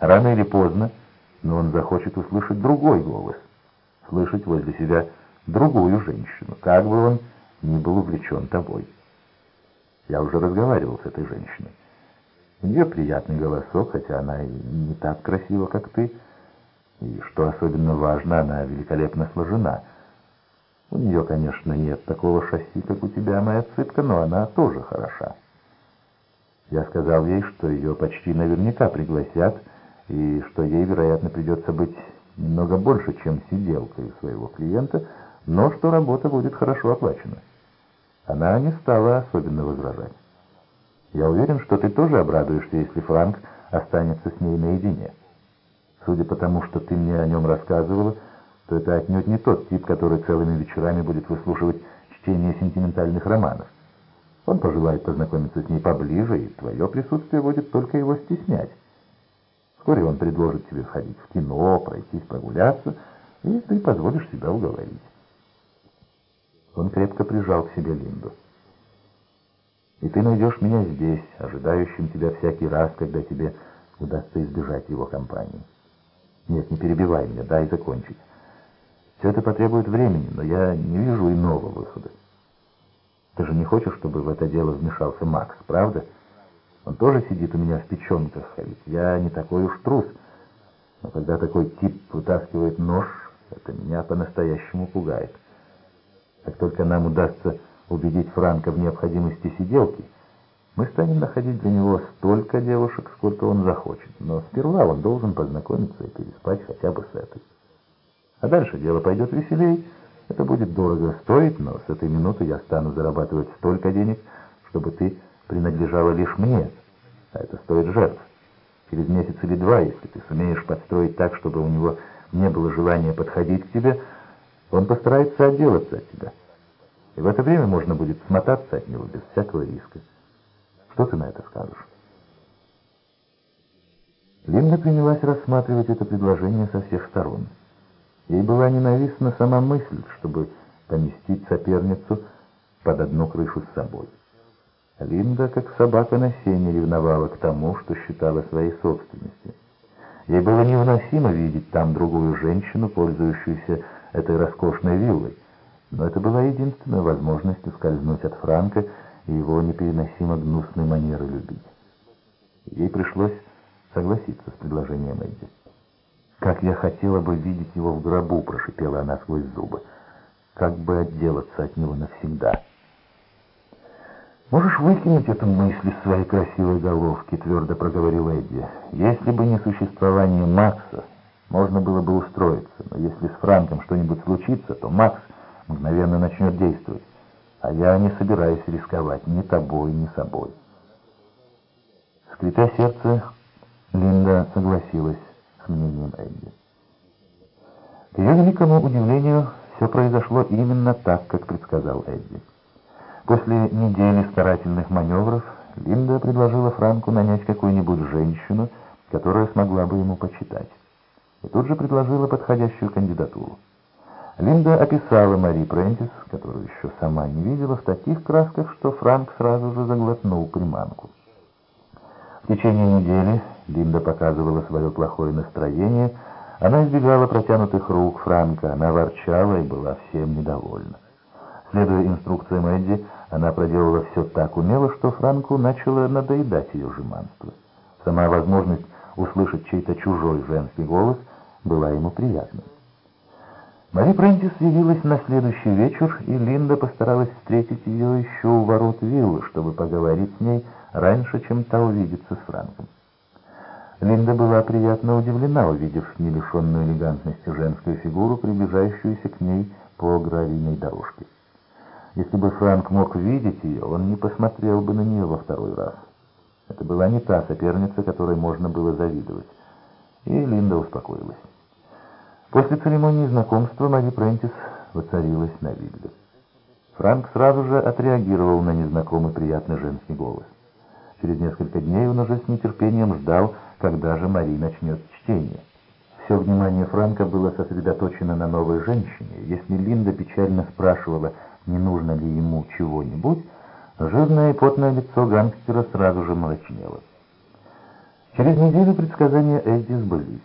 Рано или поздно, но он захочет услышать другой голос, слышать возле себя другую женщину, как бы он ни был увлечен тобой. Я уже разговаривал с этой женщиной. У нее приятный голосок, хотя она и не так красива, как ты. И, что особенно важно, она великолепно сложена. У нее, конечно, нет такого шасси, как у тебя, моя цыпка, но она тоже хороша. Я сказал ей, что ее почти наверняка пригласят, и что ей, вероятно, придется быть немного больше, чем сиделкой своего клиента, но что работа будет хорошо оплачена. Она не стала особенно возражать. Я уверен, что ты тоже обрадуешься, если Франк останется с ней наедине. Судя по тому, что ты мне о нем рассказывала, то это отнюдь не тот тип, который целыми вечерами будет выслушивать чтение сентиментальных романов. Он пожелает познакомиться с ней поближе, и твое присутствие будет только его стеснять. Вскоре он предложит тебе сходить в кино, пройтись прогуляться, и ты позволишь себя уговорить. Он крепко прижал к себе Линду. «И ты найдешь меня здесь, ожидающим тебя всякий раз, когда тебе удастся избежать его компании. Нет, не перебивай меня, дай закончить. Все это потребует времени, но я не вижу иного выхода. Ты же не хочешь, чтобы в это дело вмешался Макс, правда? Он тоже сидит у меня в печенках, а ведь я не такой уж трус. Но когда такой тип вытаскивает нож, это меня по-настоящему пугает». Как только нам удастся убедить Франка в необходимости сиделки, мы станем находить для него столько девушек, сколько он захочет. Но сперва он должен познакомиться и переспать хотя бы с этой. А дальше дело пойдет веселей. Это будет дорого стоить, но с этой минуты я стану зарабатывать столько денег, чтобы ты принадлежала лишь мне. А это стоит жертв. Через месяц или два, если ты сумеешь подстроить так, чтобы у него не было желания подходить к тебе, он постарается отделаться от тебя. И в это время можно будет смотаться от него без всякого риска. Что ты на это скажешь? Линда принялась рассматривать это предложение со всех сторон. Ей была ненавистна сама мысль, чтобы поместить соперницу под одну крышу с собой. Линда, как собака на сене, ревновала к тому, что считала своей собственностью. Ей было невыносимо видеть там другую женщину, пользующуюся этой роскошной виллой. Но это была единственная возможность ускользнуть от Франка и его непереносимо гнусной манеры любить. Ей пришлось согласиться с предложением Эдди. «Как я хотела бы видеть его в гробу!» — прошипела она сквозь зубы. «Как бы отделаться от него навсегда!» «Можешь выкинуть эту мысль из своей красивой головки», — твердо проговорил Эдди. «Если бы не существование Макса, можно было бы устроиться, но если с Франком что-нибудь случится, то Макс мгновенно начнет действовать, а я не собираюсь рисковать ни тобой, ни собой. Скрипя сердце, Линда согласилась с мнением Эдди. К ее великому удивлению, все произошло именно так, как предсказал Эдди. После недели старательных маневров Линда предложила Франку нанять какую-нибудь женщину, которая смогла бы ему почитать и тут же предложила подходящую кандидатуру. Линда описала Мари Прентис, которую еще сама не видела, в таких красках, что Франк сразу же заглотнул приманку. В течение недели Линда показывала свое плохое настроение, она избегала протянутых рук Франка, она ворчала и была всем недовольна. Следуя инструкциям Эдди, она проделала все так умело, что Франку начало надоедать ее жеманство. Сама возможность услышать чей-то чужой женский голос была ему приятна. Мари Прентис явилась на следующий вечер, и Линда постаралась встретить ее еще у ворот виллы, чтобы поговорить с ней раньше, чем та увидится с Франком. Линда была приятно удивлена, увидев не лишенную элегантности женскую фигуру, приближающуюся к ней по гравийной дорожке. Если бы Франк мог видеть ее, он не посмотрел бы на нее во второй раз. Это была не та соперница, которой можно было завидовать. И Линда успокоилась. После церемонии знакомства Мари Прентис воцарилась на вилле. Франк сразу же отреагировал на незнакомый приятный женский голос. Через несколько дней он уже с нетерпением ждал, когда же Мари начнет чтение. Все внимание Франка было сосредоточено на новой женщине. Если Линда печально спрашивала, не нужно ли ему чего-нибудь, Жирное и потное лицо гангстера сразу же мрачнело. Через неделю предсказания Эдди сбылись.